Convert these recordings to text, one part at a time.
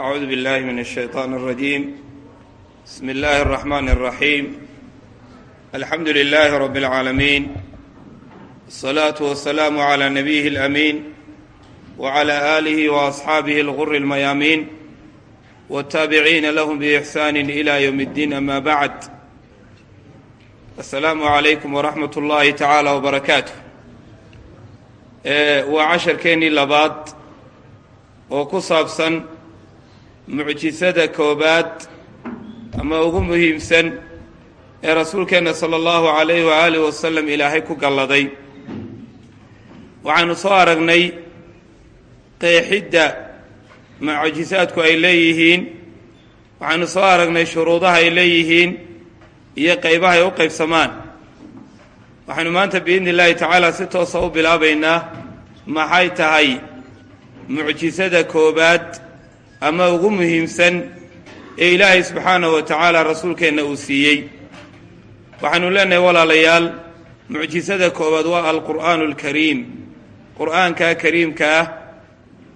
أعوذ بالله من الشيطان الرجيم بسم الله الرحمن الرحيم الحمد لله رب العالمين الصلاة والسلام على نبيه الأمين وعلى آله وأصحابه الغر الميامين والتابعين لهم بإحسان إلى يوم الدين أما بعد السلام عليكم ورحمة الله تعالى وبركاته waa casharkeennii labaad oo ku saabsan mucjisada koobaad ama ugu muhiimsan ee rasuulkeenna sala allahu calayhi waaalih wasalam ilaahay ku galladay. Waxaanu soo aragnay qeexidda mucjisaadku ay leeyihiin waxaanu soo aragnay shuruudaha ay leeyihiin iyo qaybaha ay u qaybsamaan. Waxaynu maanta biidni illaahi tacaala si toosa u bilaabaynaa maxay tahay mucjisada koobaad ama ugu muhiimsan ee ilaahay subxaanahu wa tacaala rasuulkeenna uu siiyey. Waxaanu leenahay walaalayaal mucjisada koobaad waa alqur'aanu alkariim qur'aankaa kariimka ah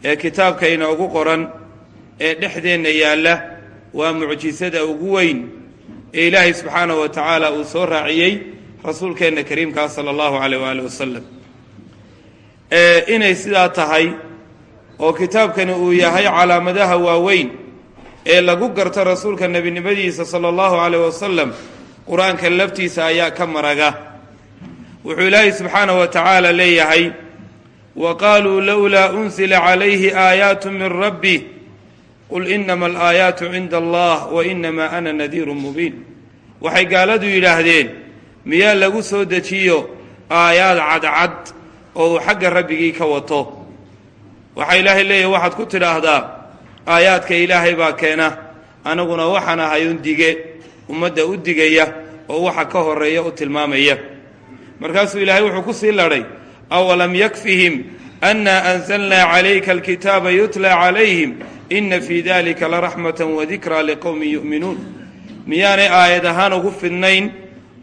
ee kitaabka inoogu qoran ee dhexdeenna yaalla waa mucjisada ugu weyn ee ilaahay subxaanahu wa tacaala uu soo raaciyey rasuulkeenna kariimkaa sala allahu caleyh waaalih wasalam inay sidaa tahay oo kitaabkani uu yahay calaamadaha waaweyn ee lagu garto rasuulka nebinimadiisa sala allahu caleyh wasalam qur'aanka laftiisa ayaa ka maraga. Wuxuu ilaahay subxaanahu wa tacaala leeyahay wa qaaluu lowlaa unsila calayhi aayaatu min rabbi qul inama alaayaatu cinda allah wa inamaa ana nadiirun mubiin. Waxay gaaladu yidhaahdeen miyaa lagu soo dejiyo aayaad cadcad oo uu xagga rabbigii ka wato waxaa ilaahay leeyahy waxaad ku tidhaahdaa aayaadka ilaahay baa keena. Anaguna waxaan ahay un dige ummadda u digaya oo waxa ka horreeya u tilmaamaya. Markaasuu ilaahay wuxuu ku sii ladhay awalam yakfihim annaa anzalnaa calayka alkitaaba yutla calayhim ina fii dalika laraxmatan wadikraa liqowmin yu'minuun. Miyaanay aayad ahaan ugu fidnayn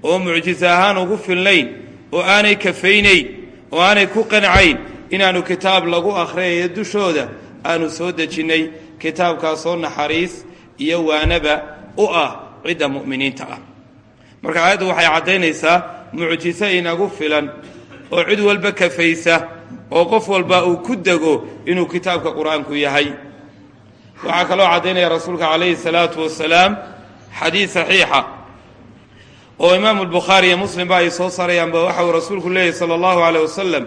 oo mucjiso ahaan ugu filnayn oo aanay kafaynayn oo aanay ku qancayn inaannu kitaab lagu akhriyayo dushooda aanu soo dejinnay kitaabkaasoo naxariis iyo waanaba u ah cidda mu'miniinta ah. Marka aayaddu waxay caddaynaysaa mucjiso inagu filan oo cid walba kafaysa oo qof walba uu ku dego inuu kitaabka qur'aanku yahay. Waxaa kaloo caddaynaya rasuulka calayhi salaatu wasalaam xadiid saxiixa oo imaamu lbukhaari iyo muslimba ay soo saarayaanba waxa uu rasuulku leeyahy sala allahu caleyh wasalam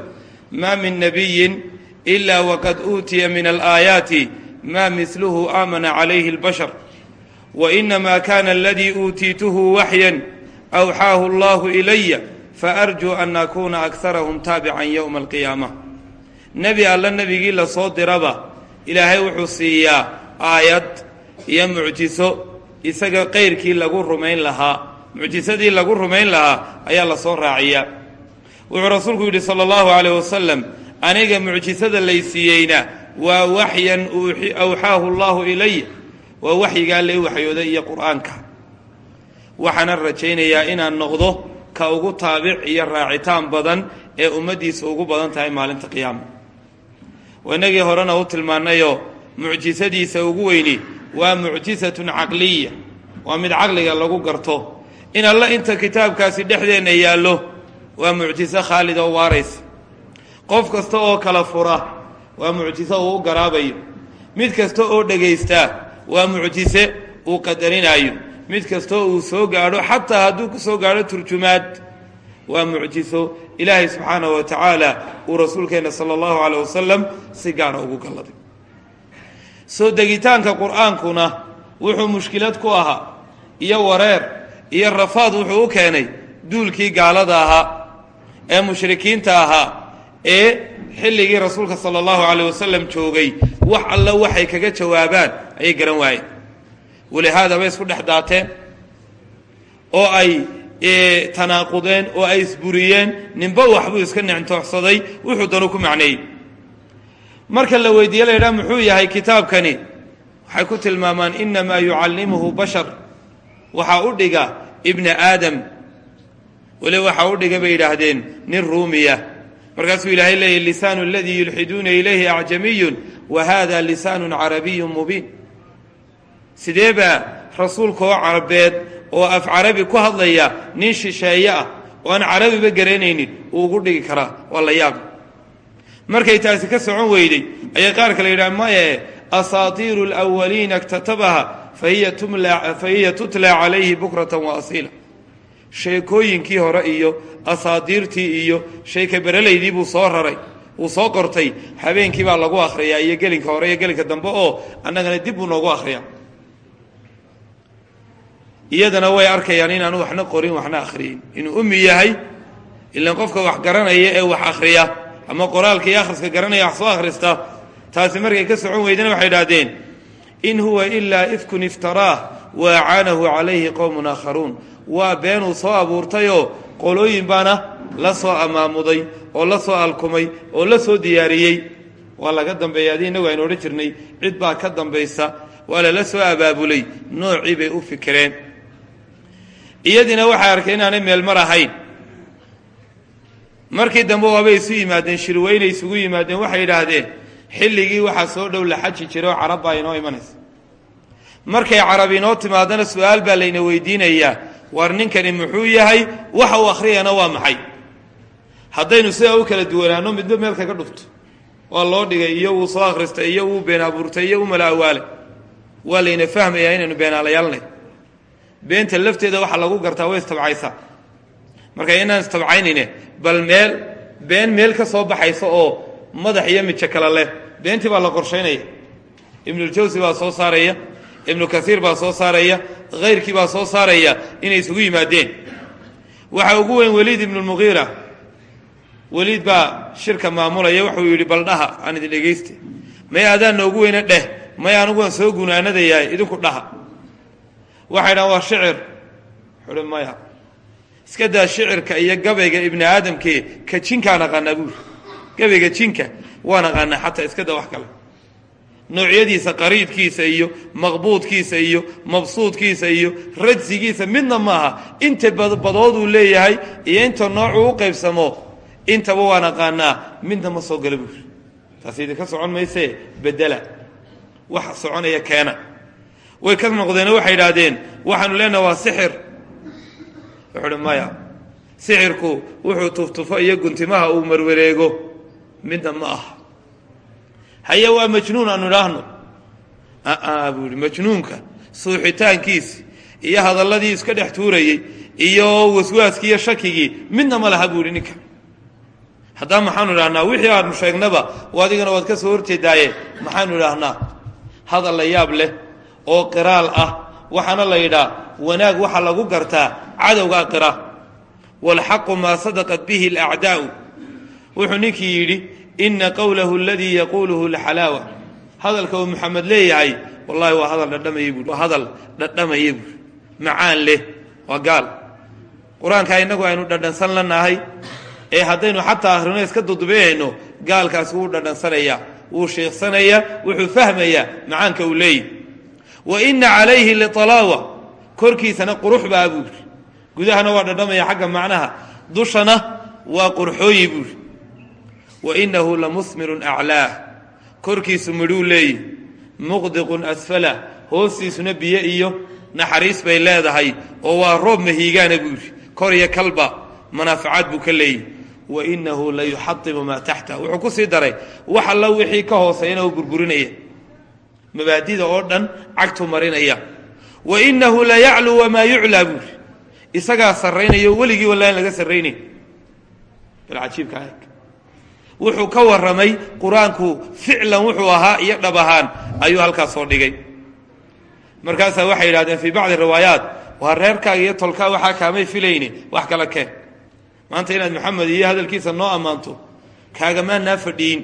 maa min nabiyin ila waqad uutiya min alaayaati ma misluhu aamana calayhi اlbashar wainama kana aladii uutiituhu waxyan awxaahu allahu ilaya faarjuu an akuna akarahum taabican yowma alqiyaama nebi alla nebigii la soo diraba ilaahay wuxuu siiyaa aayad iyo mucjiso isaga qayrkii lagu rumayn lahaa mucjisadii lagu rumayn lahaa ayaa la soo raaciyaa wuxuu rasuulku yidhi sala allahu calayh wasalam aniga mucjisada laysiiyeyna waa waxyan awxaahu allahu ilaya waa waxyigaa lay waxyooday iyo qur'aanka. Waxaanan rajaynayaa inaan noqdo ka ugu taabic iyo raacitaan badan ee ummaddiisa ugu badan tahay maalinta qiyaama. Inagii horena u tilmaannayoo mucjisadiisa ugu weyni waa mucjisatun caqliya waa mid caqliga lagu garto. In alla inta kitaabkaasi dhexdeenna yaallo waa mucjiso khaalid oo waaraysa. Qof kasta oo kala fura waa mucjiso uu u garaabayo. Mid kasta oo dhagaystaa waa mucjise uu qadarinaayo. Mid kastoo uu soo gaadho xataa hadduu ku soo gaadho turjumaad waa mucjiso ilaahay subxaanahu wa tacaala uu rasuulkeenna sala allahu caleyh wasalam si gaara ugu galladay. Soo degitaanka qur'aankuna wuxuu mushkilad ku ahaa iyo wareer iyo rafaad wuxuu u keenay duulkii gaalada ahaa ee mushrikiinta ahaa ee xilligii rasuulka sala allahu caleyh wasalam joogay wax alla waxay kaga jawaabaan ayay garan waayeen. Walihaada bay isku dhex daateen oo ay tanaaqudeen oo ay isburiyeen ninba waxbuu iska nicntooxsaday wuxuu danu ku macneeyey. Marka la weydiiye la yidhaha muxuu yahay kitaabkani? Waxay ku tilmaamaan inamaa yucallimuhu bashar. Waxaa u dhiga ibna aadam weli waxaa u dhiga bay yidhaahdeen nin ruumiya. Markaasuu ilaahay leeyahy lisaanu aladii yulxiduuna ilayhi acjamiyun wa hada lisaanu carabiyu mubiin. Sidee baa rasuulka oo carabeed oo af carabi ku hadlaya nin shisheeye ah oo aan carabiba garanaynin uu ugu dhigi karaa waa la yaab. Markay taasi ka socon weyday ayay qaar kale yidhaha maye asaatiiru lwaliina iktatabaha fahiya tutla calayhi bukratan wa asiila sheekooyinkii hore iyo asaadiirtii iyo sheeka berelaydii buu soo raray. Uu soo qortay habeenkii baa lagu akhriyaa iyo gelinka hore iyo gelinka dambe oo annagana dib buu noogu akhriyaa. Iyadana way arkayaan inaanu waxna qorin waxna akhriyin. Inuu ummi yahay ilan qofka wax garanaya ee wax akhriya ama qoraalka iyo akhriska garanaya wax soo akhrista taasi markay ka socon weydana waxay idhahdeen in huwa ilaa ifkun iftaraah wa acaanahu calayhi qowmun aakharuun waa beenuu soo abuurtayoo qolooyin baana la soo amaamuday oo la soo alkumay oo la soo diyaariyey. Waa laga dambeeya adii innagu aynu odhan jirnay cid baa ka dambaysa waa lala soo abaabulay noocii bay u fikireen. Iyadiina waxay arkeen inaanay meelmar ahayn. Markii dambe waabay isu yimaadeen shirweynay isugu yimaadeen waxay yidhaahdeen xilligii waxaa soo dhow la xaji jira oo carab baa inoo imanaysa. Markay carab inoo timaadana su'aal baa layna weydiinayaa war ninkani muxuu yahay waxa uu akhriyana waa maxay? Haddaynu sidaa u kala duwanaano midba meel kaga dhufto. Waa loo dhigay iyo wuu soo akhristay iyo wuu been abuurtay iyo u mala awaale waa layna fahmayaa inaynu beenaalayaalnay beenta lafteeda waxaa lagu gartaa way istabcaysaa. Marka inaan istabcaynayne bal meel been meel ka soo baxaysa oo madax iyo mijo kale leh. Beentii baa la qorshaynaya. Ibnuljawsi baa soo saaraya. Ibnu kaiir baa soo saaraya hayrkii baa soo saaraya inay isugu yimaadeen. Waxaa ugu weyn weliid ibnulmugiira weliid baa shirka maamulaya wuxuu yidhi bal dhaha aan idin dhegayste. May adaan noogu weyne dheh may anigu waan soo gunaanadayaa idinku dhaha. Waxay dhahan waa shicir. Wuxuuhi maya iska daa shicirka iyo gabayga ibni aadamkee ka jinkaan aqaanaa buuri gabayga jinka waan aqaanaa xataa iska wax kale noocyadiisa qariidkiisa iyo maqbuudkiisa iyo mabsuudkiisa iyo radsigiisa midna maaha. Inta badooduu leeyahay iyo inta noocuu u qaybsamo intaba waan aqaanaa midna ma soo gala buuri taas idinka socon maysee bedela waxa soconaya keena. Way ka noqdeeno waxay idhaahdeen waxaanu leenaha waa sixir. Wuxuu uhi maya sixirku wuxuu tuftufo iyo guntimaha uu marwareego midna ma aha haye waa majnuun aanu idhaahno aa buu ihi majnuunka suuxitaankiisi iyo hadalladii iska dhex tuurayey iyo waswaaskii iyo shakigii midna ma laha buu ihi ninka. Haddaa maxaanu idhahnaa wixii aanu sheegnaba adigana waad ka soo horjeedaaye maxaanu idhaahnaa hadal la yaab leh oo qiraal ah waxaana la yidhaa wanaag waxaa lagu gartaa cadowgaa qira. Waalxaqu maa sadaqat bihi alacdaa'u wuxuu ninkii yidhi ina qowlahu aladii yaquuluhu laxalaawa hadalka uu maxamed leeyahay wallahi waa hadal dhadhamaya buui waa hadal dhadhamaya buuri macaan leh waa gaal. Qur'aanka innagu aynu dhadhansan lanahay ee haddaynu xataa akhrino iska dudubeeyayno gaalkaasi wuu dhadhansanaya wuu sheeksanayaa wuxuu fahmayaa macaanka uu leeyahy wa ina calayhi lialaawa korkiisana qurux baa buuri gudahana waa dhadhamaya xagga macnaha. Dushana waa qurxooyi buuri wa inahu lamusmirun aclaah korkiisu midhuu leeyihi muqdiqun asfala hoostiisuna biyo iyo naxariis bay leedahay oo waa roob mahiigaana buuri kor iyo kalba manaafacaad buu ka leeyihi wa inahu la yuxadimu maa taxta. Wuxuu ku sii daray wax alla wixii ka hooseeyana uu burburinaya. Mabaadida oo dhan cagtuu marinaya. Wa inahu la yacluu wamaa yuclaa buuri isagaa sarraynayo weligii walaa in laga sarraynay bal cajiibka wuxuu ka warramay qur'aanku ficlan wuxuu ahaa iyo dhab ahaan. Ayuu halkaas soo dhigay. Markaasaa waxay yidhahdeen fii bacdi riwaayaat waa reerkaaga iyo tolkaa waxaa kaamay filayni wax kala keen maanta inaad maxamed iyo hadalkiisa noo ammaanto kaagamaanaa fadhiyin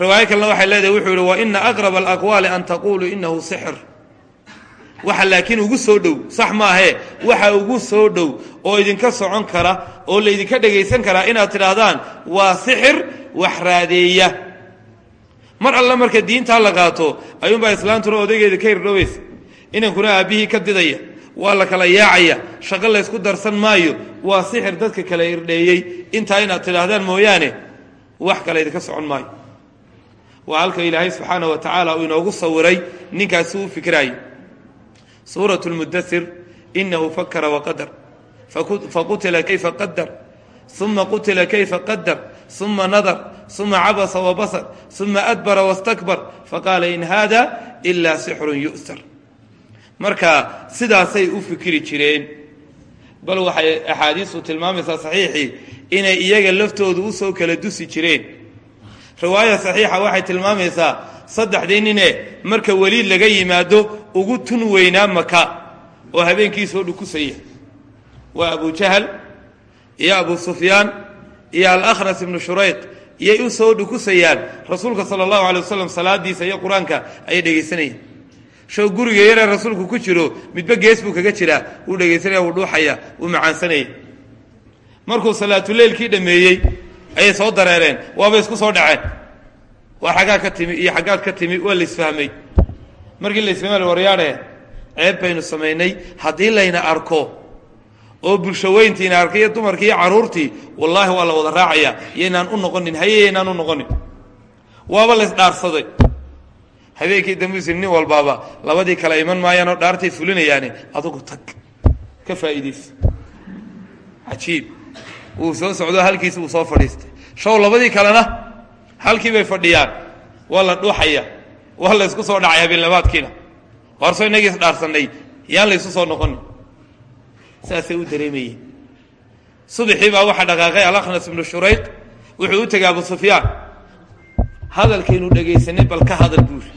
riwaayo kalena waxay leedahay wuxuu yihi wa ina aqraba alaqwaali an taquluu inahu sixir waxa laakiin ugu soo dhow sax maahee waxa ugu soo dhow oo idinka socon kara oo laydinka dhegaysan karaa inaad tidhaahdaan waa sixir wax raadeeya. Mar alle marka diintaa la qaato ayuunbaa islaantuna odaygeeda ka hirdhoobaysa inankuna aabbihii ka didaya waa la kala yaacaya shaqo laysku darsan maayo waa sixir dadka kala irdheeyey intaa inaad tidhaahdaan mooyaane wax kale idinka socon maayo. Waa halka ilaahay subxaana wa tacaala uu inoogu sawiray ninkaasi u fikirayay suurat lmudathir inahu fakara waqadar faqutila kayfa qadar uma qutila kayfa qadar uma nadar uma cabasa wabasar uma adbara wastakbar faqaala in hada ilaa sixrun yu'sar marka sidaasay u fikiri jireen bal waxay axaadiistu tilmaamaysaa saxiixii inay iyaga laftoodu u soo kala dusi jireen riwaaya saxiixa waxay tilmaamaysaa saddexdii nine marka weliid laga yimaado ugu tun weynaa maka oo habeenkii soo dhukusaya waa abu jahal iyo abu sufyaan iyo alakhnas ibnu shurayq iyay u soo dhukusayaan. Rasuulka sala allahu alay wasalam salaadiisa iyo qur'aanka ayay dhegaysanayaan show guriga yaree rasuulku ku jiro midba gees buu kaga jiraa. Wuu dhegaysanaya wuu dhuuxaya wuu macaansanaya. Markuu salaatuleylkii dhammeeyey ayay soo dareereen. Waabay isku soo dhaceen. Waa xaggaa ka timi iyo xaggaad ka timi waa laisfahmay markii laisfahmay waryaadhe ceeb baynu samaynay. Haddii layna arko oo iyo dumarkii iyo carruurtii wallaahi waa la wada raacaya. Yaynaan u noqonin haye yaynaan u noqonin. Waaba laysdhaarsaday habeenkii dambiisi nin walbaaba labadii kale iman maayaan oo dhaartay fulinayaani adugu tag. Ka faa'iidaysa cajiib. Wuu soo socdo halkiisi uu soo fadhiistay. Show labadii kalena halkii bay fadhiyaan. Waa la dhuuxaya. Waa la ysku soo dhacay habeenlabaadkiina horso inagii isdhaarsanay yaan laysu soo noqonin saasay u dareemayeen. Subaxii baa waxaa dhaqaaqay alakhnas ibnu shurayq wuxuu u tegay abu sufyaan. Hadalkaynu dhegaysanay bal ka hadal buuri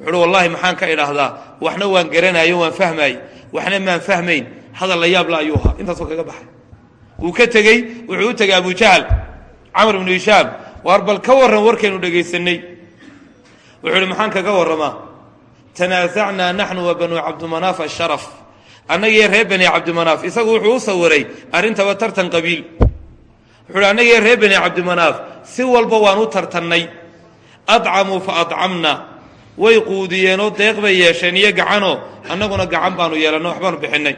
wuxuuhi wallaahi maxaan ka idhaahdaa waxna waan garanaayo waan fahmaay waxna maan fahmayn hadal la yaabla ayuu ahaa. Intaasoo kaga baxay. Wuu ka tegey wuxuu u tegay abu jahal camr ibnu hishaam waar bal ka warran warkaynu dhegaysanay wuxuu ihi maxaan kaga warramaa? Tanaasacnaa naxnu wa banuu cabdimanaaf asharaf annagiiyo reer bani cabdimanaaf isagu wuxuu u sawiray arrintaba tartan qabiil. Wuxuu hi annagiiyo reer bani cabdimanaaf si walba waan u tartannay. Adcamuu fa adcamna. Way quudiyeenoo deeq bay yeesheen iyo gacanoo. Annaguna gacan baanu yeelanno waxbaanu bixinay.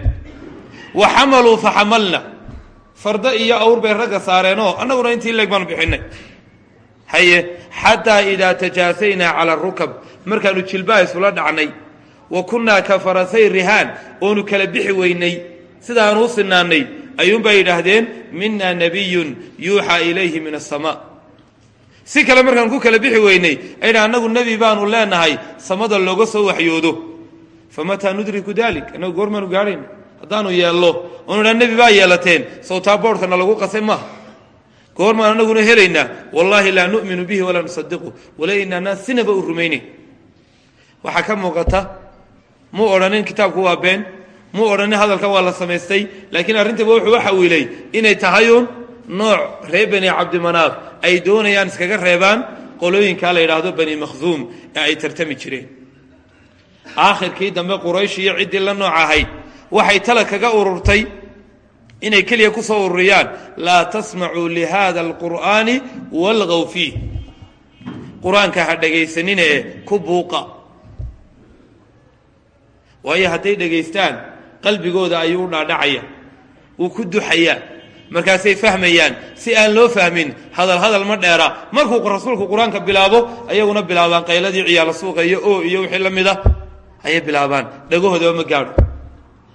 Wa xamaluu fa xamalna. Fardo iyo awr bay ragga saareenoo annaguna intii leeg baanu bixinay. Haye xataa idaa tajaasaynaa cala arukab markaanu jilbaha isula dhacnay wa kunnaa ka farasay rihaan oonu kala bixi weynay. Sidaanu u sinaannay ayuunbay yidhaahdeen mina nabiyun yuuxaa ilayhi min asamaa si kale markaan ku kala bixi weynay aydha annagu nebi baanu leenahay samada looga soo waxyoodo. Famataa nudriku dalik annagu goormaanu gaadhayna. Haddaanu yeello oonu idhaa baa yeelateen sawtaa boodhkana lagu qasay maaha goormaan anaguna helaynaa wallaahi laa nu'minu bihi walaa nusadiqu wala inaanaa sinaba u rumaynayn ka muuqata muu odhanin kitaabku waa been muu odhanin hadalkan waa la samaystay laakiin arrintaba wuxuu u xawiilay inay tahayuun nooc reer bani cabdimanaaf ay doonayaan iskaga reebaan qolooyinkaa la yidhaahdo bani makhduum ee ay tartami jireen. Aakhirkii dambe quraysh iyo ciddii la nooc ahayd waxay tala kaga ururtay inay keliya ku soo ururiyaan laa tasmacuu lihada alqur'aani walgaw fiih qur'aanka ha dhegaysanine ku buuqa waayo hadday dhegaystaan qalbigooda ayuu u dhaadhacaya wuu ku duxayaa markaasay fahmayaan si aan loo fahmin hadal hadal ma dheera. Markuu rasuulku qur'aanka bilaabo ayaguna bilaabaan qayladii ciyaalo suuqa iyo o iyo wixii la mida ayay bilaabaan. Dhagahoodaba ma gaadho.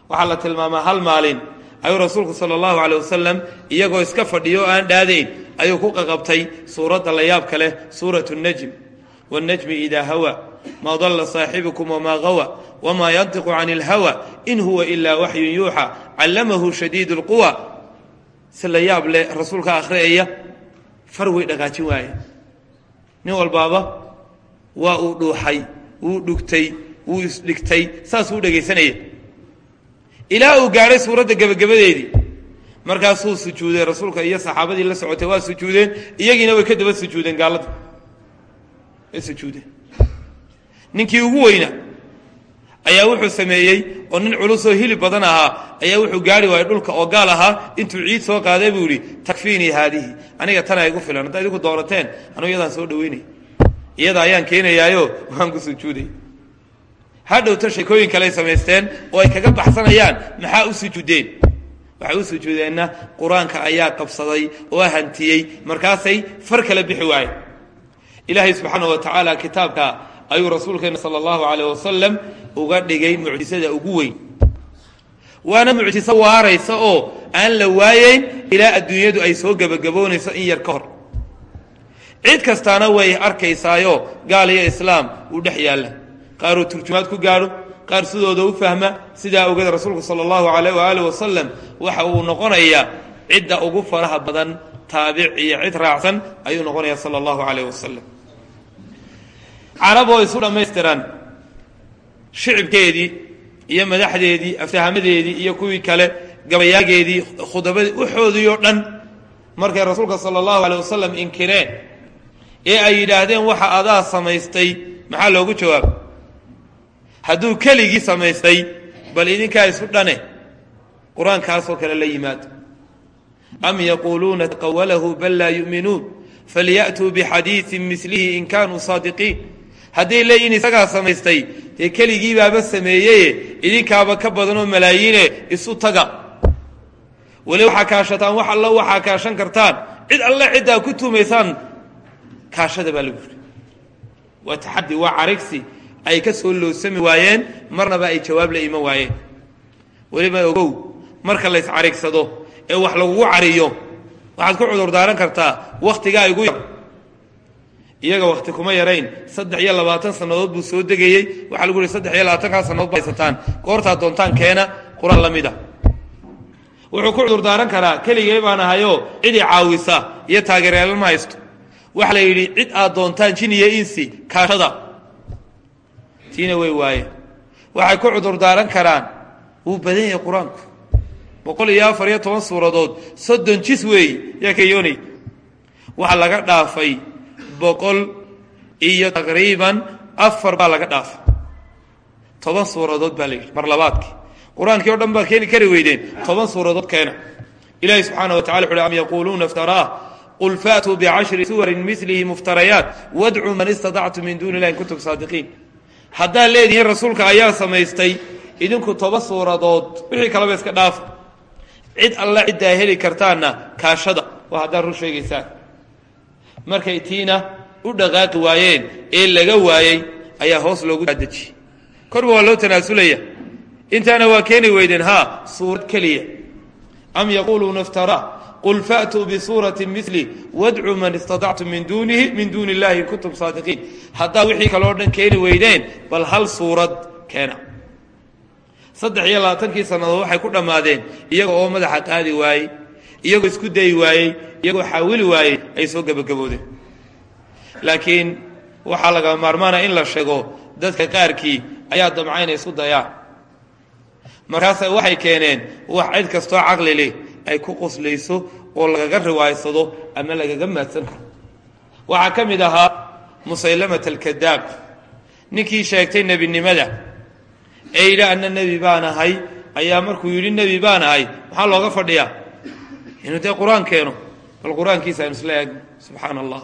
Waxaa la tilmaamaa hal maalin. Ayuu rasuulku sala allahu caley wasalam iyagoo iska fadhiyo o aan dhaadayn ayuu ku qaqabtay suuradda la yaabka leh suuratu najm. Wاnnajmi idaa hawa. Maa dalla saaxibukum wamaa gawa wamaa yantiqu can اlhawa in huwa ilaa waxyun yuuxa callamahu shadiid اlquwa si la yaab leh rasuulka akhriyaya far way dhaqaajin waaye nin walbaaba waa uu dhuuxay wuu dhugtay wuu isdhigtay saasuu dhegaysanaya ilaa uu gaadhay suuradda gebagabadeedii markaasuu sujuuday rasuulka iyo saxaabadii la socotay waa sujuudeen iyagiina way ka daba sujuudeen gaalada way sujuudeen ninkii ugu weyna ayaa wuxuu sameeyey oo nin culusoo hilib badan ahaa ayaa wuxuu gaari waayey dhulka oo gaal ahaa intuu ciid soo qaaday buu yidhi takfiinii haadihi aniga tana igu filan haddaa idinku doorateen anugu iyadaan soo dhaweynay iyada ayaan keenayaayo waan ku sujuuday. Hadhowta sheekooyin kale ay samaysteen oo ay kaga baxsanayaan maxaa u sujuudeen? Waxay u sujuudeenna qur'aanka ayaa qabsaday oo hantiyey markaasay far kala bixi waayeen. Ilaahay subxaana wa tacaala kitaabka ayuu rasuulkeena sala allahu alayh wasalam uga dhigay mucjisada ugu weyn. Waana mucjiso waaraysa oo aan la waayeyn ilaa adduunyadu ay soo gebagaboonayso in yar ka hor. Cid kastaana way arkaysaayo gaal iyo islaam uu dhex yaalla. Qaaruu turjumaad ku gaadho qaar sidooda u fahma sidaa ogeed rasuulku sala allahu alayh waaalih wasalam waxa uu noqonayaa cidda ugu faraha badan taabic iyo cid raacsan ayuu noqonayaa sala allahu alayh wasalam carab oo isu dhammaystiran. Shicibkeedii iyo madaxdeedii aftahamadeedii iyo kuwii kale gabayaageedii khudabadii waxoodii oo dhan markay rasuulka sala allahu alay wasalam inkireen. Ee ay yidhaahdeen waxa adaa samaystay? Maxaa loogu jawaab? Hadduu keligii samaystay bal idinkaa isu dhane. Qur'aankaasoo kale la yimaado. Am yaquuluuna taqawalahu bal laa yu'minuun falyaأtuu bixadiiثin milihi in kaanuu saadiqiin hadday leeyihiin isagaa samaystay dee keligii baaba sameeyeye idinkaaba ka badanoo malaayiine isu taga. Weli waxaa kaashataan wax alla waxaa kaashan kartaan. Cid alle ciddaa ku tuumaysaan kaashada baa lagu yiri waa taxadi waa carigsi ay ka soo loosami waayeen marnaba ay jawaab la iman waayeen. Weliba ogow marka la iscarigsado ee wax lagugu cariyo waxaad ku cudur daaran kartaa wakhtigaa igu yar iyaga wakhti kuma yarayn. Saddex iyo labaatan sannadood buu soo degayey. Waxaa lagu yihi saddex iyo labaatankaa sannadood ba haysataan. Doontaan keena qur'aan la mid a wuxuu ku cudur daaran karaa keligay baan ahayoo cid i caawisa iyo taageeryaala ma haysto. Waxaa la yidhi cid aad doontaan jin iyo insi kaashada. Tiina way waayeen. Waxay ku cudur daaran karaan wuu badan yahay qur'aanku. Boqol iyo afar iyo toban suuradood soddon jis weey yaa kayoonay waxaa laga dhaafay boqol iyo taqriiban afar baa laga dhaafay toban suuradood baa la mar labaadkii. Qur'aankii o dhan baa keeni kari weydeen toban suuradood keena. Ilahi subxaana wa tacala wuxu am yaquuluuna iftaraah qul faatuu bicashri suwarin milihi muftarayaat wadcuu man istatactum min duuni illahi in kuntum saadiqiin. Haddaad leedihiin rasuulka ayaa samaystay idinku toba suuradood wixii kaleba iska dhaafa cid alla ciddaa heli kartaanna kaashada. Waa haddaad run sheegaysaan markay tiina u dhaqaaqi waayeen ee laga waayey ayaa hoos loogu daadejiyey korba waa loo tanaasulaya intaana waa keeni weydeen haa suurad keliya. Am yaquuluuna iftara qul faatuu bisuurati mili wadcuu man istatactum min duunihi min duuni kuntum saadiqiin. Haddaad wixii kaleo dhan keeni weydeen bal hal suurad keena. Saddex iyo labaatankii sannadood waxay ku dhammaadeen iyaga oo madaxa qaadi waayey iyagoo isku dayi waayey iyagoo xaawili waayey ay soo gebagaboodeen laakiin waxaa laga maarmaanaya in la sheego dadka qaarkii ayaa damca inay isku dayaan. Markaasa waxay keeneen wax cid kastoo caqli leh ay ku qoslayso oo lagaga riwaaysado ama lagaga maadsan karo. Waxaa ka mid ahaa musaylamat alkadaab ninkii sheegtay nebinimada ee yidhi anna nebi baan ahay. Ayaa markuu yidhi nebi baan ahay. Maxaa looga fadhiyaa inuu dee qur-aan keeno bal qur-aankiisa aynu isla eegno subxaana allah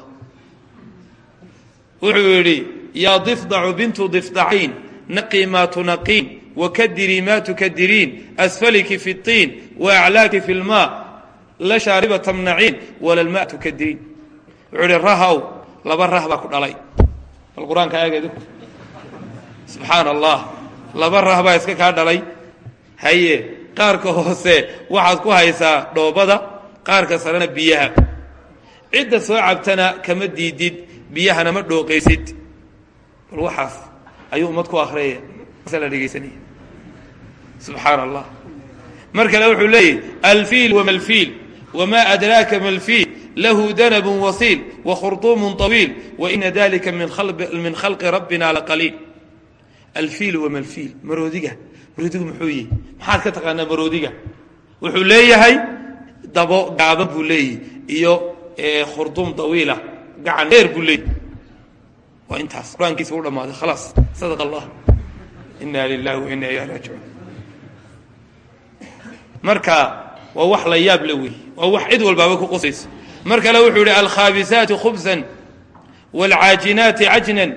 wuxuu yidhi yaa difdacu bintu difdacayn naqii maa tunaqiin wakadirii maa tukadiriin asfaliki fi اطiin waaclaaki fi اlmaa la shaariba tamnaciin wala lma tukadiriin wuxuu ihi rahaw laba rah baa ku dhalay bal qur-aanka eegeedu subxaana allah laba rah baa iska kaa dhalay haye qaarka hoose waxaad ku haysaa dhoobada qaarka sarena biyaha. Cidda soo cabtana kama diidid biyahana ma dhooqaysid. Bal waxaas ayuu ummad ku akriyaya la dhegaysanaya subxaana allah mar kale wuxuu leeyahy alfiil wama alfiil wma adraaka ma alfiil lahu danabun wasiil wakhurطuumun طawiil waina dalika min khalqi rabbina laqaliil alfiil wama alfiil maroodiga maroodigu muxuu yihi maxaad ka taqaanaa maroodiga wuxuu leeyahay dabo gaaban buu leeyahy iyo khurduum طawiila gacan dheer buu leeyahy waa intaas. Qur'aankiisa u dhamaaday khalaas. Sadaq allah. Ina lilahi waina ilayhi raajicuun. Marka waa wax la yaab le wey waa wax cid walbaaba ku qosayso mar kale wuxuu yihi alkhaabisaati khubsan wاlcaajinaati cajnan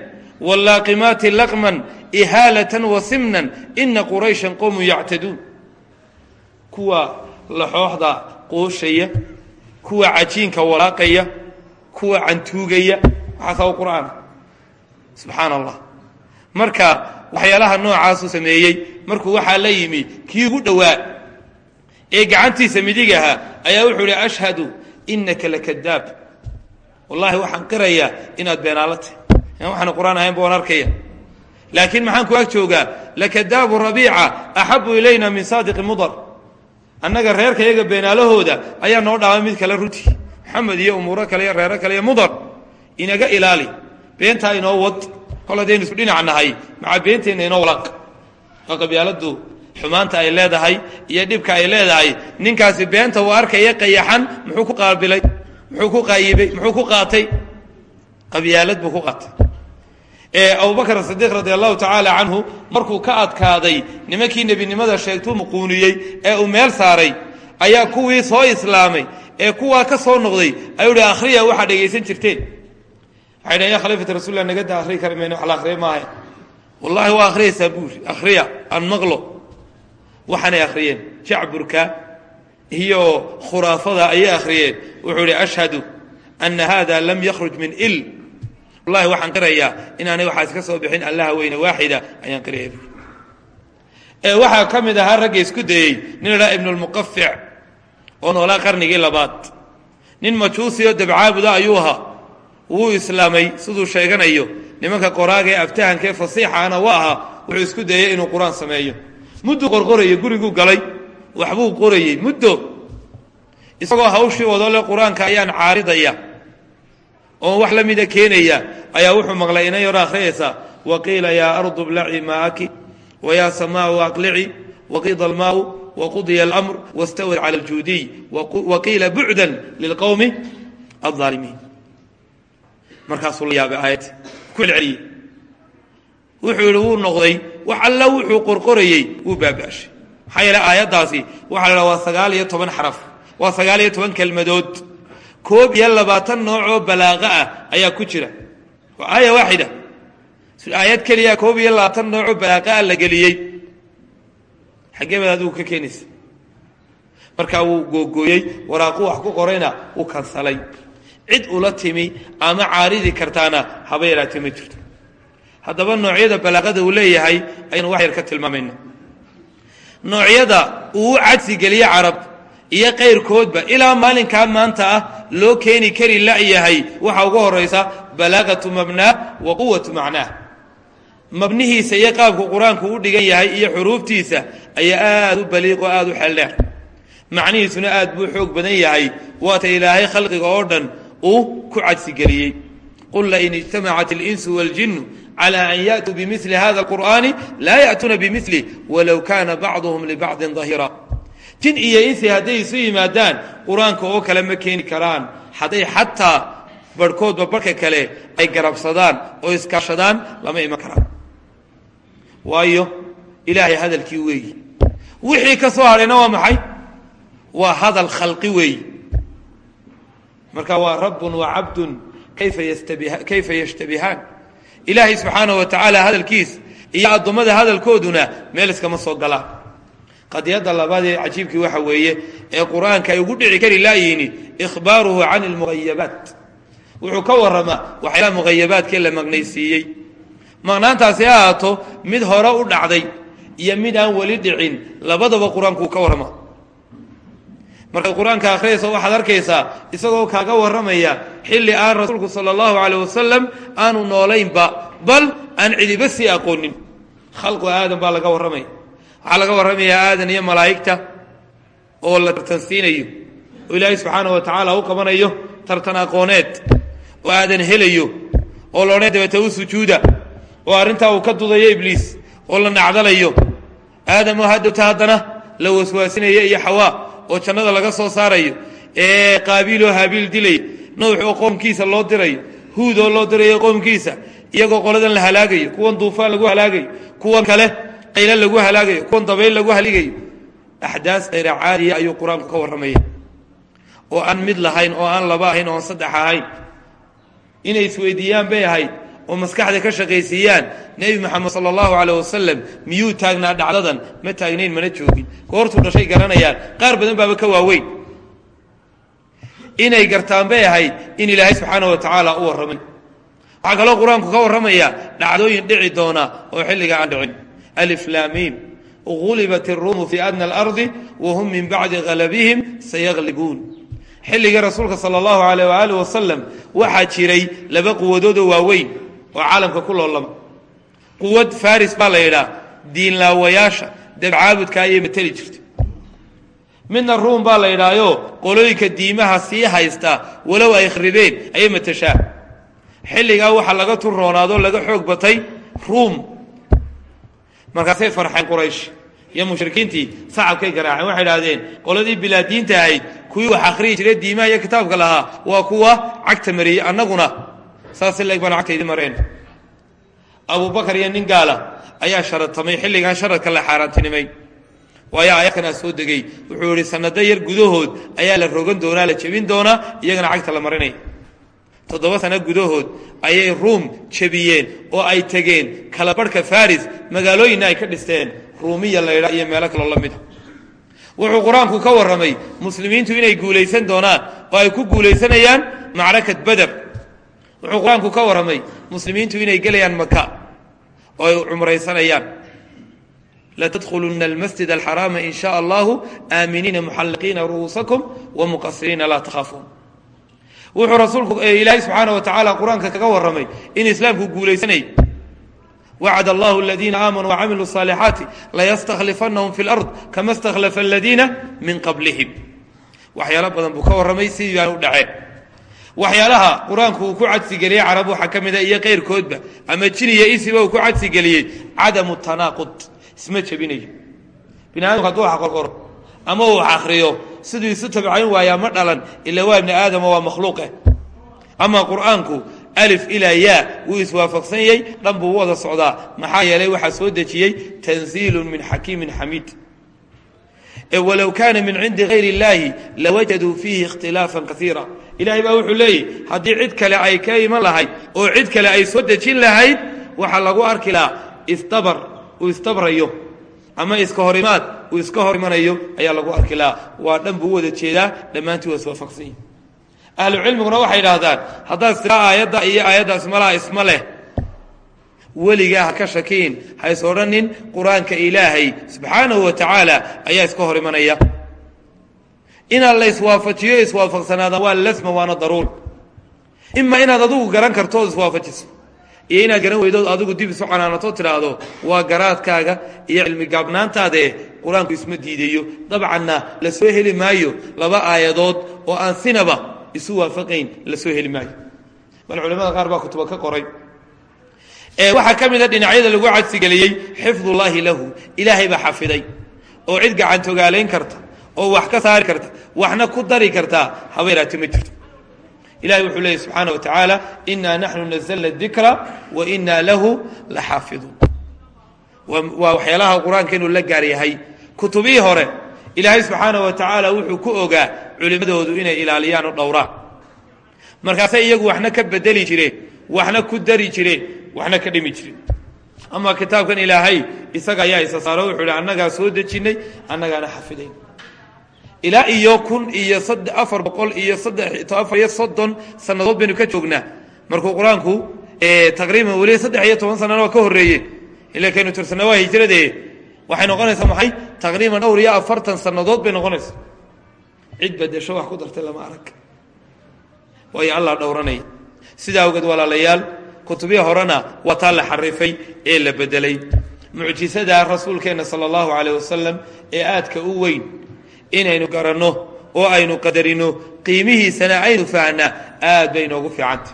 wاllaaqimaati laqman ihaalatan wasimnan ina qurayshan qowmun yactaduun kuwa laxooxda qooshaya kuwa cajiinka walaaqaya kuwa cantuugaya waxaasaa u qur'aana subxaana allah marka waxyaalaha noocaasuu sameeyey markuu waxaa la yimi kii ugu dhowaa ee gacantiisa midig ahaa ayaa wuxuu ihi ashhadu inaka lakadaab wallahi waxaan qirayaa inaad beenaalo aan waxaana qur'aan ahayn ba waan arkaya. Laakiin maxaan ku ag joogaa lakadaabu rabiica axabu ilayna min saadiqi mudar. Annaga reerka iyaga beenaalahooda ayaa noo dhaamay mid kale runtii maxamed iyo umuuro kale iyo reero kale iyo mudar. Inaga ilaali. Beentaa inoo wad. Kol haddaynu isku dhinac nahay maca beenteenna inoo walaaq. Oo qabyaaladu xumaanta ay leedahay iyo dhibka ay leedahay. Ninkaasi beenta uu arkaya qayaxan muxuu ku qaabilay muxuu ku qaayibay muxuu ku qaatay. Qabyaalad buu ku qaatay abubakr asidiiq radi allahu tacaala canhu markuu ka adkaaday nimankii nebinimada sheegtuu muquuniyey ee uu meel saaray ayaa kuwii soo islaamay. Ee kuwaa ka soo noqday ayuu hi akhriya waxaa dhegaysan jirteen. Waxay dhahen ya khaliifata rasulilah nagada akhriyi kari mayno wax la akhriya maaha. Wallahi waa akhriyaysaa buuri akhriya aan maqlo. Waxaanay akhriyeen jacburka iyo khuraafada ayay akhriyeen. Wuxuu ihi ashhadu ana hada lam yakhruj min il wallahi waxaan qirayaa inaanay waxaas ka soo bixin allaha weyne waaxida ayaan qiraya. Ee waxaa ka mid ahaa ragga isku dayey nin idhaa ibnulmuqafic oo noolaa qarnigii labaad. Nin majuusi dabcaabuda ayuu ahaa. Wuu islaamay siduu sheeganayo nimanka qoraaga ee aftahanka fasiixaana wa ahaa wuxuu isku dayey inuu qur'aan sameeyo. Mudduu qorqorayey guriguu galay waxbuu qorayey muddo isagoo hawshii wadole qur'aanka ayaan caaridaya oon wax la mida keenaya ayaa wuxuu maqlay inan yaro akhriyaysa waqiila yaa ardu blaci maaki wayaa samaau aqlici waqida almaau waqudiya almr wastawad cala aljuudiy waqiila bucdan lilqowmi alaalimiin markaasuu la yaabay aayad ku celceliyey. Wuxuu yihi wuu noqday wax alla wuxuu qorqorayey wuu baaba'shay. Maxaa yeele aayaddaasi waxaa la dhaha waa sagaal iyo toban xaraf waa sagaal iyo toban kelmadood koob iyo labaatan noocoo balaaqa ah ayaa ku jira. Waa aaya waaxida. Aayad keliya koob iyo labaatan noocoo balaaqa ah la geliyey. Xaggee baad adigu ka keenaysa. Markaa wuu googooyey waraaqu wax ku qorayna wuu kansalay. Cid ula timi ama caaridi kartaana haba yaraatee ma jirto. Haddaba noocyada balaaqada uu leeyahay ayaynu wax yar ka tilmaamayna noocyada uu u cadsi geliye carab iyo qayrkoodba ilaa maalinkaa maanta ah loo keeni kari layahay waxaa uga horaysa balaaqatu mabnaah wa quwatu macnaah mabnihiisa iyo qaabku qur-aanku u dhigan yahay iyo xuruuftiisa ayaa aada u baliiqo aada u xeldheer macnihiisuna aad buu xoog badan yahay waata ilaahay khalqiga oo dhan uu ku cadsigeliyey qul lain ijtamacat اlinsu wاljinu calى an yأtuu bimili hada اlqur'ani laa yأtuuna bimilih walow kana bacduhm libacdin dahira jin iyo insi hadday isu yimaadaan qur'aanka oo kale ma keeni karaan. Hadday xataa barhkoodba barhka kale ay garabsadaan oo iskaashadaan lama iman karaan. Waayo ilaahay hadalkii weeyi. Wixii ka soo hadhayna waa maxay? Waa hadal khalqi weeyi. Marka waa rabbun wa cabdun kayfa yashtabihaan? Ilaahay subxaanaه wa tacaala hadalkiis iyo addoommada hadalkooduna meel iskama soo galaan qadiyadda labaad ee cajiibkii waxa weeye ee qur'aanka ay ugu dhici kari laayini ikhbaaruhu can اlmugayabaat wuxuu ka warramaa waxyaalaha mugayabaadkee la maqnaysiiyey maqnaantaasi ha ahaato mid hore u dhacday iyo mid aan weli dhicin labadaba qur'aanku ka warrama. Markaad qur'aanka akhriyayso waxaad arkaysaa isagoo kaaga warramaya xilli aan rasuulku sala allahu calayh wasalam aanu noolaynba bal aan cidiba sii aqoonin. Khalqu aadan baa laga warramaya waxaa laga warramayaa aadan iyo malaa'igta oo la tartansiinayo oo ilaahay subxaanahu wa tacaala u qabanayo tartan aqooneed oo aadan helayo oo loodhan dabeete u sujuuda oo arrintaa uu ka dudayo ibliis oo la nacdalayo. Aadamoo hadhowta haddana la waswaasinayo iyo xawaa oo jannada laga soo saarayo ee qaabiil oo haabiil dilay nuux oo qoomkiisa loo dirayo huud oo loo dirayo qoomkiisa iyagoo qoladan la halaagayo kuwan duufaan lagu halaagayo kuwan kale qayla lagu halaagayo kuwan dabayl lagu haligayo axdaas khayra caadiya ayuu qur'aanku ka warramaya. Oo aan mid lahayn oo aan laba ahayn oo saddex ahayn. Inay isweydiiyaan bay ahayd oo maskaxda ka shaqaysiiyaan. Nebi moxamed sala allahu caleyh wasalam miyuu taagnaa dhacdadan? Ma taagnayn mana joogin. Goortuu dhashay garanayaan. Qaar badan baaba ka waaweyn. Inay gartaan bay ahayd in ilaahay subxaana wa tacaala u warramay. Waxaa kaloo qur'aanku ka warramaya dhacdooyin dhici doona oo xilliga aan dhicin aliflaamiim gulibat iruumu fii adna alardi wahum min bacdi galabihim sayaglibuun xilligii rasuulka sala allahu aleyh waaalih wasalam waxaa jiray laba quwadoodoo waaweyn oo caalamka ku loolama quwad faris baa la yidhaah diinlaawayaasha dabcaabudka ayay mateli jirtay midna ruum baa la yidhaayo qolooyinka diimaha sii haysta walow ay kharibeen ayay matashaa xilligaa waxaa laga turroonaadoo laga xoog batay ruum markaasay farxeen quraysh iyo mushrikiintii sacabkay garaaceen. Waxay idhahdeen qoladii bilaadiinta ahayd kuwii wax akhriyi jiray diimaha iyo kitaabka lahaa waa kuwa cagta mariyey annaguna. Saas leeg baan cagta idin mareen. Abubakar iyo nin gaala ayaa sharatamay xilligan sharadka la xaaraantinimay. Waayo aayadkanaa soo degay. Wuxuu yihi sanado yar gudahood ayaa la rogan doonaa la jebin doonaa iyagana cagta la marinaya toddoba sano gudahood ayay ruum jebiyeen oo ay tegeen. Kala barhka faris magaalooyinna ay ka dhisteen. Ruumiya laydha iyo meelo kaloo la mida wuxuu qur'aanku ka warramay muslimiintu inay guulaysan doonaan oo ay ku guulaysanayaan macrakad beder wuxuu qur'aanku ka warramay muslimiintu inay gelayaan maka oo ay cumraysanayaan. Latadkhuluna almasjid alxaraama in shaa allahu aaminiina muxalliqiina ru'uusakum wa muqasiriina laa takhaafuun wuxuu rasuulku ilaahay subxaana wa tacaala qur-aanka kaga warramay in islaamku guulaysanay wacd allahu aladiina aamanuu wacamiluu الصaalixaati layastaklifanahum fi اlard kama اstakhlafa aladiina min qablihim waxyaalo badan buu ka warramay sidii baan u dhaceen waxyaalaha qur-aanku uu ku cadsigeliyey carab waxaa ka mida iyo keyrkoodba ama jiniya isiba uu ku cadsigeliyey cadamu tanaaqud isma jebinayo bini aadamku hadduu wax qorqoro ama uu wax akriyo siduu isu tabcayn waayaa ma dhalan ila waa ibni aadama waa makhluuqe ama qur'aanku alif ilaa yaa wuu iswaafaqsan yey dhan buu wada socdaa. Maxaa yeelay waxaa soo dejiyey tanziilun min xakiimin xamiid. Walow kaana min cindi gayr اllaahi lawajaduu fiihi ikhtilaafan kaiira ilahay baa wuxuu leeyahy haddii cid kale ay ka iman lahayd oo cid kale ay soo dejin lahayd waxaa lagu arki lahaa isdabar uu isdabrayo ama iska hor imaad uu iska hor imanayo ayaa lagu arki lahaa. Waa dhan buu u wada jeedaa dhammaantii waa iswaafaqsan yihi ahlu cilmiguna waxay idhaahdaan haddaad istira aayadda iyo aayaddaas malaha isma leh. Weligaa ha ka shakiin ha odhanin qur'aanka ilaahay subxaanahu wa tacaala ayaa iska hor imanaya inaad la iswaafajiyo iswaafaqsanaada waa lasma waana daruur. Ima inaad adigu garan karto ood iswaafajiso iyo inaad garan weydood adigu dib isu canaanato tidhaahdo waa garaadkaaga iyo cilmi gaabnaantaadae qur'aanku isma diidayo dabcanna la soo heli maayo laba aayadood oo aan sinaba isu waafaqayn la soo heli maayo. Bal culamada qaar baa kutuba ka qoray. Waxaa ka mida dhinacyada lagu cadsigeliyey xifdullaahi lahu ilaahay baa xafiday oo cid gacantogaalayn karta oo wax ka saari karta waxna ku dari kartaa haba yaraate ma jirto ilahay wuxuu leeyay subxaana wa tacaala inaa naxnu nazalna dikra wa inaa lahu la xaafiduun waa waxyaalaha qur'aanka inuu la gaar yahay. Kutubihii hore ilaahay subxaana wa tacaala wuxuu ku ogaa culimmadoodu inay ilaaliyaan oo dhowraan. Markaasay iyagu waxna ka bedeli jireen waxna ku dari jireen waxna ka dhimi jireen. Ama kitaabkan ilaahay isaga ayaa isa saaro wuxuu hi annagaa soo dejinnay annagaana xafidayn ilaa iyo kun iyo afar boqol iyo afar iyo soddon sannadood baynu ka joognaa. Markuu qur'aanku taqriiban weli saddex iyo toban sanana waa ka horreeye ila kaynu tirsana waa hijrade waxay noqonaysaa maxay? Taqriiban dhowr iyo afartan sannadood bay noqonaysaa. Cid bedesho wax ku dartay lama arag. Waayo allah dhowranaya sidaa awgeed walaalayaal kutubihii horena waa taa la xarifay ee la bedelay. Mucjisada rasuulkeenna sala allahu calayh wasalam ee aadka u weyn inaynu garanno oo aynu qadarino qiimihiisana aynu fahnaa aad bay inoogu fiicantah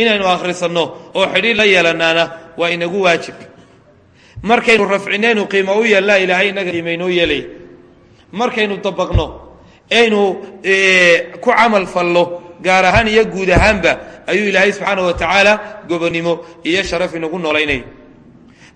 inaynu akhrisanno oo xidhiir la yeelanaana waa inagu waajib. Markaynu rafcinaynu qiimo u yeelnaa ilaahay inaga qiima inoo yeelaya markaynu dabaqno aynu ku camal fallo gaar ahaan iyo guud ahaanba ayuu ilaahay subxaana wa tacaala gobonimo iyo sharaf inagu noolaynaya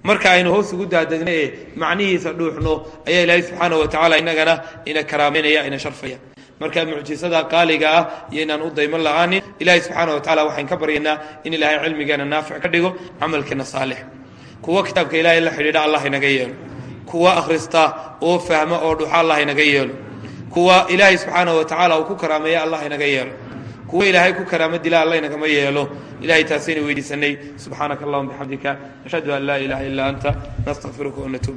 marka aynu hoos ugu daadegna ee macnihiisa dhuuxno ayaa ilaahay subxaana wa tacaala inagana ina karaamaynaya ina sharfaya. Marka mucjisada qaaliga ah iyo inaan u dayman la'aanin ilahay subxaana wa tacala waxaan ka baryaynaa in ilaahay cilmigeena naafic ka dhigo camalkeena saalix. Kuwa kitaabka ilaahay la xidhiidha allah inaga yeelo. Kuwa akhrista oo fahma oo dhuxa allah inaga yeelo. Kuwa ilaahay subxaana wa tacaala uu ku karaameeya allah inaga yeelo kuwa ilaahay ku karaamo dila allaynagama yeelo. Ilahay taasayna weydiisanay subxaanaka allahuma bixamdika ashhadu an laa ilaha illa anta nastaqfiruka wanatuub